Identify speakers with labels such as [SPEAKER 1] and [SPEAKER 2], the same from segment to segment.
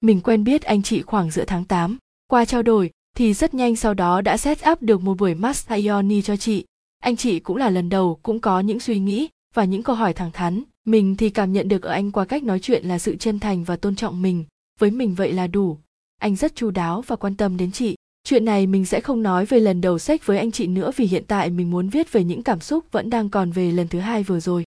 [SPEAKER 1] Mình quen biết anh chị khoảng giữa tháng 8. Qua trao đổi, thì rất nhanh sau đó đã set up được một buổi massage yoni cho chị. Anh chị cũng là lần đầu, cũng có những suy nghĩ và những câu hỏi thẳng thắn. Mình thì cảm nhận được ở anh qua cách nói chuyện là sự chân thành và tôn trọng mình. Với mình vậy là đủ. Anh rất chu đáo và quan tâm đến chị. Chuyện này mình sẽ không nói về lần đầu sách với anh chị nữa vì hiện tại mình muốn viết về những cảm xúc vẫn đang còn về lần thứ hai vừa rồi.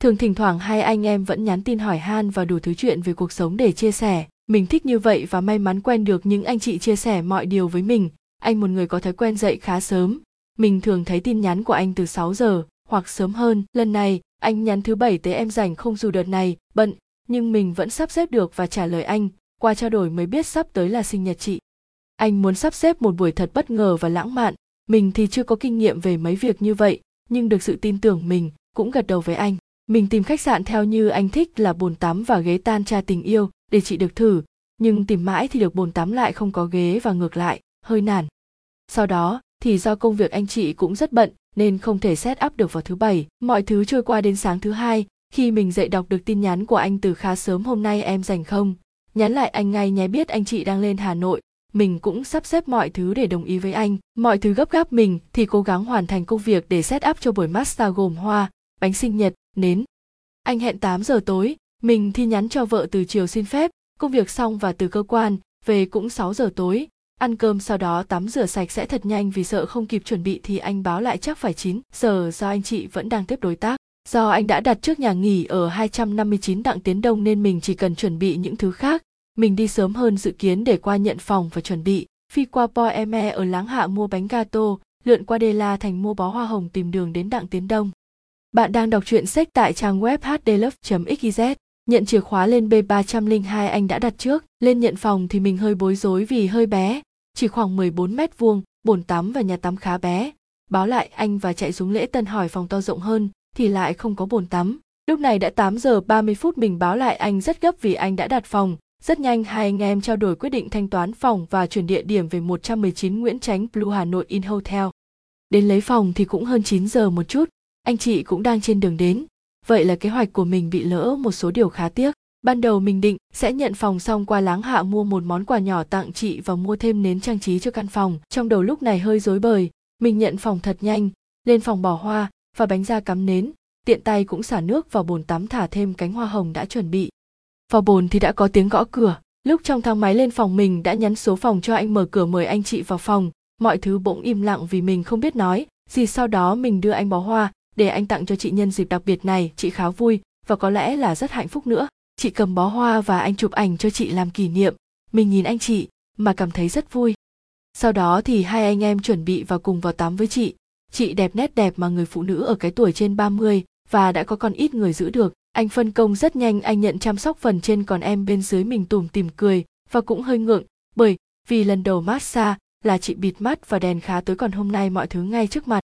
[SPEAKER 1] Thường thỉnh thoảng hai anh em vẫn nhắn tin hỏi han và đủ thứ chuyện về cuộc sống để chia sẻ. Mình thích như vậy và may mắn quen được những anh chị chia sẻ mọi điều với mình. Anh một người có thói quen dậy khá sớm. Mình thường thấy tin nhắn của anh từ 6 giờ hoặc sớm hơn. Lần này, anh nhắn thứ bảy tới em rảnh không dù đợt này, bận, nhưng mình vẫn sắp xếp được và trả lời anh. Qua trao đổi mới biết sắp tới là sinh nhật chị. Anh muốn sắp xếp một buổi thật bất ngờ và lãng mạn. Mình thì chưa có kinh nghiệm về mấy việc như vậy, nhưng được sự tin tưởng mình, cũng gật đầu với anh. Mình tìm khách sạn theo như anh thích là bồn tắm và ghế tan tra tình yêu để chị được thử, nhưng tìm mãi thì được bồn tắm lại không có ghế và ngược lại, hơi nản. Sau đó thì do công việc anh chị cũng rất bận nên không thể set up được vào thứ bảy. Mọi thứ trôi qua đến sáng thứ hai, khi mình dậy đọc được tin nhắn của anh từ khá sớm hôm nay em rảnh không? Nhắn lại anh ngay nhé biết anh chị đang lên Hà Nội, mình cũng sắp xếp mọi thứ để đồng ý với anh. Mọi thứ gấp gáp mình thì cố gắng hoàn thành công việc để set up cho buổi massage gồm hoa, bánh sinh nhật, nến. Anh hẹn 8 giờ tối, mình thì nhắn cho vợ từ chiều xin phép, công việc xong và từ cơ quan, về cũng 6 giờ tối, ăn cơm sau đó tắm rửa sạch sẽ thật nhanh vì sợ không kịp chuẩn bị thì anh báo lại chắc phải 9 giờ do anh chị vẫn đang tiếp đối tác. Do anh đã đặt trước nhà nghỉ ở 259 Đặng Tiến Đông nên mình chỉ cần chuẩn bị những thứ khác. Mình đi sớm hơn dự kiến để qua nhận phòng và chuẩn bị. Phi qua po eme ở Láng Hạ mua bánh gato, lượn qua Đê La thành mua bó hoa hồng tìm đường đến Đặng Tiến Đông. Bạn đang đọc truyện sách tại trang web hdlove.xyz. Nhận chìa khóa lên B302 anh đã đặt trước, lên nhận phòng thì mình hơi bối rối vì hơi bé, chỉ khoảng 14 mét vuông, bồn tắm và nhà tắm khá bé. Báo lại anh và chạy xuống lễ tân hỏi phòng to rộng hơn, thì lại không có bồn tắm. Lúc này đã 8 giờ 30 phút mình báo lại anh rất gấp vì anh đã đặt phòng. Rất nhanh hai anh em trao đổi quyết định thanh toán phòng và chuyển địa điểm về 119 Nguyễn Chánh Blue Hà Nội In Hotel. Đến lấy phòng thì cũng hơn 9 giờ một chút, anh chị cũng đang trên đường đến. Vậy là kế hoạch của mình bị lỡ một số điều khá tiếc. Ban đầu mình định sẽ nhận phòng xong qua láng hạ mua một món quà nhỏ tặng chị và mua thêm nến trang trí cho căn phòng. Trong đầu lúc này hơi rối bời, mình nhận phòng thật nhanh, lên phòng bỏ hoa và bánh da cắm nến, tiện tay cũng xả nước vào bồn tắm thả thêm cánh hoa hồng đã chuẩn bị. Vào bồn thì đã có tiếng gõ cửa, lúc trong thang máy lên phòng mình đã nhắn số phòng cho anh mở cửa mời anh chị vào phòng, mọi thứ bỗng im lặng vì mình không biết nói, gì sau đó mình đưa anh bó hoa để anh tặng cho chị nhân dịp đặc biệt này, chị khá vui và có lẽ là rất hạnh phúc nữa. Chị cầm bó hoa và anh chụp ảnh cho chị làm kỷ niệm. Mình nhìn anh chị mà cảm thấy rất vui. Sau đó thì hai anh em chuẩn bị vào cùng vào tắm với chị. Chị đẹp nét đẹp mà người phụ nữ ở cái tuổi trên 30 và đã có còn ít người giữ được. Anh phân công rất nhanh anh nhận chăm sóc phần trên còn em bên dưới mình tủm tìm cười và cũng hơi ngượng bởi vì lần đầu massage là chị bịt mắt và đèn khá tối còn hôm nay mọi thứ ngay trước mặt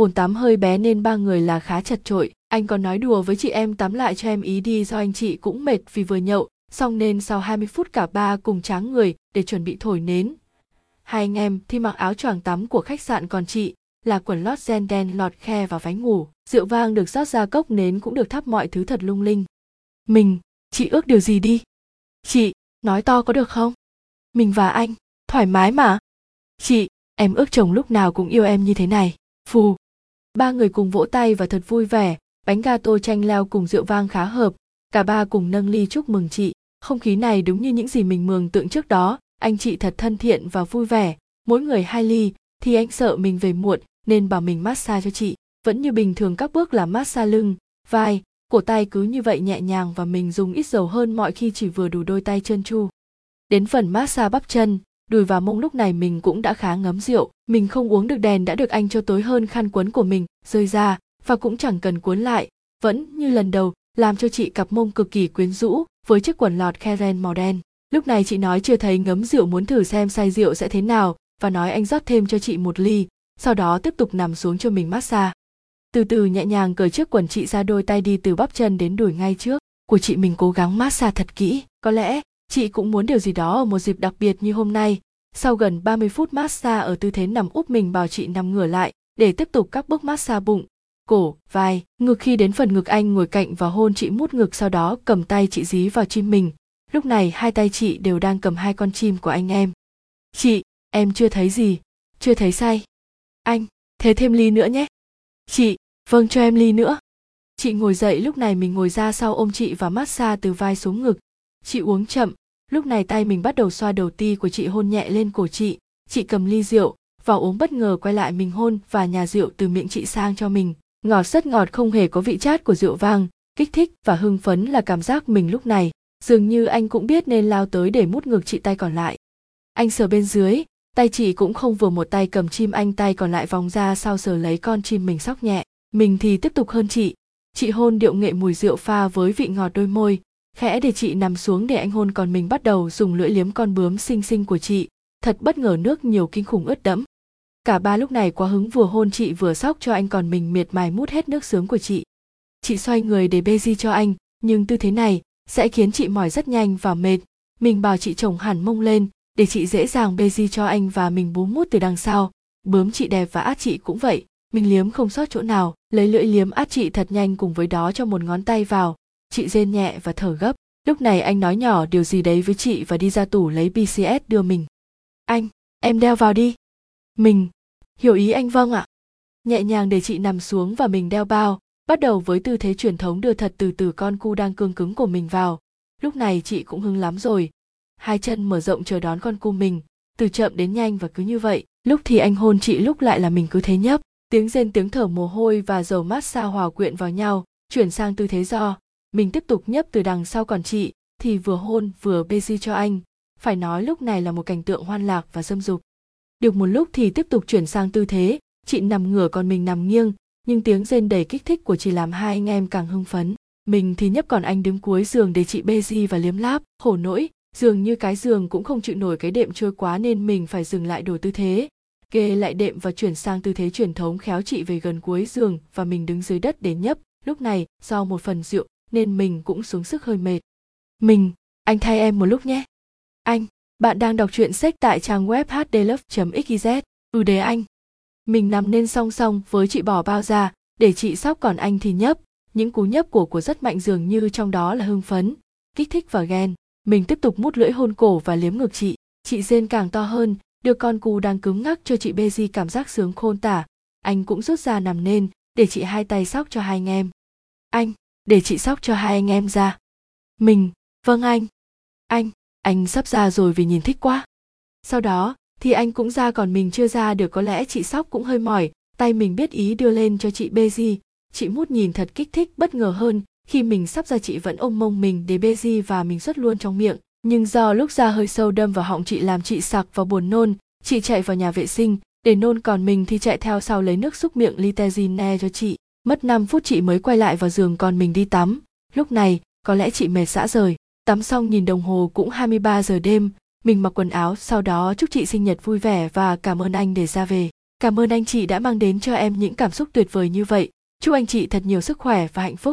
[SPEAKER 1] bồn tắm hơi bé nên ba người là khá chật trội anh còn nói đùa với chị em tắm lại cho em ý đi do anh chị cũng mệt vì vừa nhậu, xong nên sau 20 phút cả ba cùng tráng người để chuẩn bị thổi nến. Hai anh em thì mặc áo choàng tắm của khách sạn còn chị là quần lót gen đen lọt khe vào váy ngủ. Rượu vang được rót ra cốc nến cũng được thắp mọi thứ thật lung linh. Mình, chị ước điều gì đi? Chị, nói to có được không? Mình và anh, thoải mái mà. Chị, em ước chồng lúc nào cũng yêu em như thế này. Phù. Ba người cùng vỗ tay và thật vui vẻ, bánh gato chanh leo cùng rượu vang khá hợp cả ba cùng nâng ly chúc mừng chị. Không khí này đúng như những gì mình mường tượng trước đó anh chị thật thân thiện và vui vẻ. Mỗi người hai ly thì anh sợ mình về muộn nên bảo mình massage cho chị. Vẫn như bình thường các bước là massage lưng vai cổ tay cứ như vậy nhẹ nhàng và mình dùng ít dầu hơn mọi khi chỉ vừa đủ đôi tay chân chu. đến phần massage bắp chân đùi và mông lúc này mình cũng đã khá ngấm rượu, mình không uống được đèn đã được anh cho tối hơn khăn quấn của mình, rơi ra, và cũng chẳng cần cuốn lại. Vẫn như lần đầu, làm cho chị cặp mông cực kỳ quyến rũ với chiếc quần lọt keren màu đen. Lúc này chị nói chưa thấy ngấm rượu muốn thử xem say rượu sẽ thế nào, và nói anh rót thêm cho chị một ly, sau đó tiếp tục nằm xuống cho mình massage. Từ từ nhẹ nhàng cởi chiếc quần chị ra đôi tay đi từ bắp chân đến đùi ngay trước. Của chị mình cố gắng massage thật kỹ, có lẽ chị cũng muốn điều gì đó ở một dịp đặc biệt như hôm nay. Sau gần 30 phút massage ở tư thế nằm úp mình bảo chị nằm ngửa lại để tiếp tục các bước massage bụng cổ, vai, ngực khi đến phần ngực anh ngồi cạnh và hôn chị mút ngực sau đó cầm tay chị dí vào chim mình, lúc này hai tay chị đều đang cầm hai con chim của anh em. Chị em chưa thấy gì chưa thấy say anh thế thêm ly nữa nhé. Chị vâng cho em ly nữa. Chị ngồi dậy lúc này mình ngồi ra sau ôm chị và massage từ vai xuống ngực. Chị uống chậm lúc này tay mình bắt đầu xoa đầu ti của chị hôn nhẹ lên cổ chị. Chị cầm ly rượu, vào uống bất ngờ quay lại mình hôn và nhà rượu từ miệng chị sang cho mình. Ngọt rất ngọt không hề có vị chát của rượu vang, kích thích và hưng phấn là cảm giác mình lúc này. Dường như anh cũng biết nên lao tới để mút ngược chị tay còn lại. Anh sờ bên dưới, tay chị cũng không vừa một tay cầm chim anh tay còn lại vòng ra sau sờ lấy con chim mình sóc nhẹ. Mình thì tiếp tục hơn chị. Chị hôn điệu nghệ mùi rượu pha với vị ngọt đôi môi khẽ để chị nằm xuống để anh hôn còn mình bắt đầu dùng lưỡi liếm con bướm xinh xinh của chị. Thật bất ngờ nước nhiều kinh khủng ướt đẫm. Cả ba lúc này quá hứng vừa hôn chị vừa sóc cho anh còn mình miệt mài mút hết nước sướng của chị. Chị xoay người để bê di cho anh, nhưng tư thế này sẽ khiến chị mỏi rất nhanh và mệt. Mình bảo chị chồng hẳn mông lên, để chị dễ dàng bê di cho anh và mình bú mút từ đằng sau. Bướm chị đẹp và át chị cũng vậy, mình liếm không sót chỗ nào. Lấy lưỡi liếm át chị thật nhanh cùng với đó cho một ngón tay vào chị rên nhẹ và thở gấp. Lúc này anh nói nhỏ điều gì đấy với chị và đi ra tủ lấy bcs đưa mình. Anh, em đeo vào đi. Mình, hiểu ý anh vâng ạ. Nhẹ nhàng để chị nằm xuống và mình đeo bao, bắt đầu với tư thế truyền thống đưa thật từ từ con cu đang cương cứng của mình vào. Lúc này chị cũng hưng lắm rồi. Hai chân mở rộng chờ đón con cu mình, từ chậm đến nhanh và cứ như vậy. Lúc thì anh hôn chị lúc lại là mình cứ thế nhấp. Tiếng rên tiếng thở mồ hôi và dầu mát xa hòa quyện vào nhau, chuyển sang tư thế do mình tiếp tục nhấp từ đằng sau còn chị, thì vừa hôn vừa bê di cho anh. Phải nói lúc này là một cảnh tượng hoan lạc và dâm dục. Được một lúc thì tiếp tục chuyển sang tư thế. Chị nằm ngửa còn mình nằm nghiêng, nhưng tiếng rên đầy kích thích của chị làm hai anh em càng hưng phấn. Mình thì nhấp còn anh đứng cuối giường để chị bê di và liếm láp. Khổ nỗi, dường như cái giường cũng không chịu nổi cái đệm trôi quá nên mình phải dừng lại đổi tư thế. Kê lại đệm và chuyển sang tư thế truyền thống khéo chị về gần cuối giường và mình đứng dưới đất để nhấp. Lúc này, do một phần rượu nên mình cũng xuống sức hơi mệt. Mình, anh thay em một lúc nhé. Anh, bạn đang đọc truyện sách tại trang web hdlove.xyz ừ đề anh. Mình nằm nên song song với chị bỏ bao ra để chị sóc còn anh thì nhấp. Những cú nhấp của của rất mạnh dường như trong đó là hưng phấn, kích thích và ghen. Mình tiếp tục mút lưỡi hôn cổ và liếm ngực chị. Chị rên càng to hơn, đưa con cú đang cứng ngắc cho chị bê di cảm giác sướng khôn tả. Anh cũng rút ra nằm nên, để chị hai tay sóc cho hai anh em. Anh để chị sóc cho hai anh em ra. Mình vâng anh. Anh anh sắp ra rồi vì nhìn thích quá. Sau đó, thì anh cũng ra còn mình chưa ra được, có lẽ chị sóc cũng hơi mỏi. Tay mình biết ý đưa lên cho chị bê di chị mút nhìn thật kích thích, bất ngờ hơn. Khi mình sắp ra chị vẫn ôm mông mình để bê di và mình xuất luôn trong miệng. Nhưng do lúc ra hơi sâu đâm vào họng chị làm chị sặc và buồn nôn, chị chạy vào nhà vệ sinh. Để nôn còn mình thì chạy theo sau lấy nước xúc miệng litezine cho chị mất 5 phút chị mới quay lại vào giường còn mình đi tắm. Lúc này, có lẽ chị mệt xã rời. Tắm xong nhìn đồng hồ cũng 23 giờ đêm. Mình mặc quần áo, sau đó chúc chị sinh nhật vui vẻ và cảm ơn anh để ra về. Cảm ơn anh chị đã mang đến cho em những cảm xúc tuyệt vời như vậy. Chúc anh chị thật nhiều sức khỏe và hạnh phúc.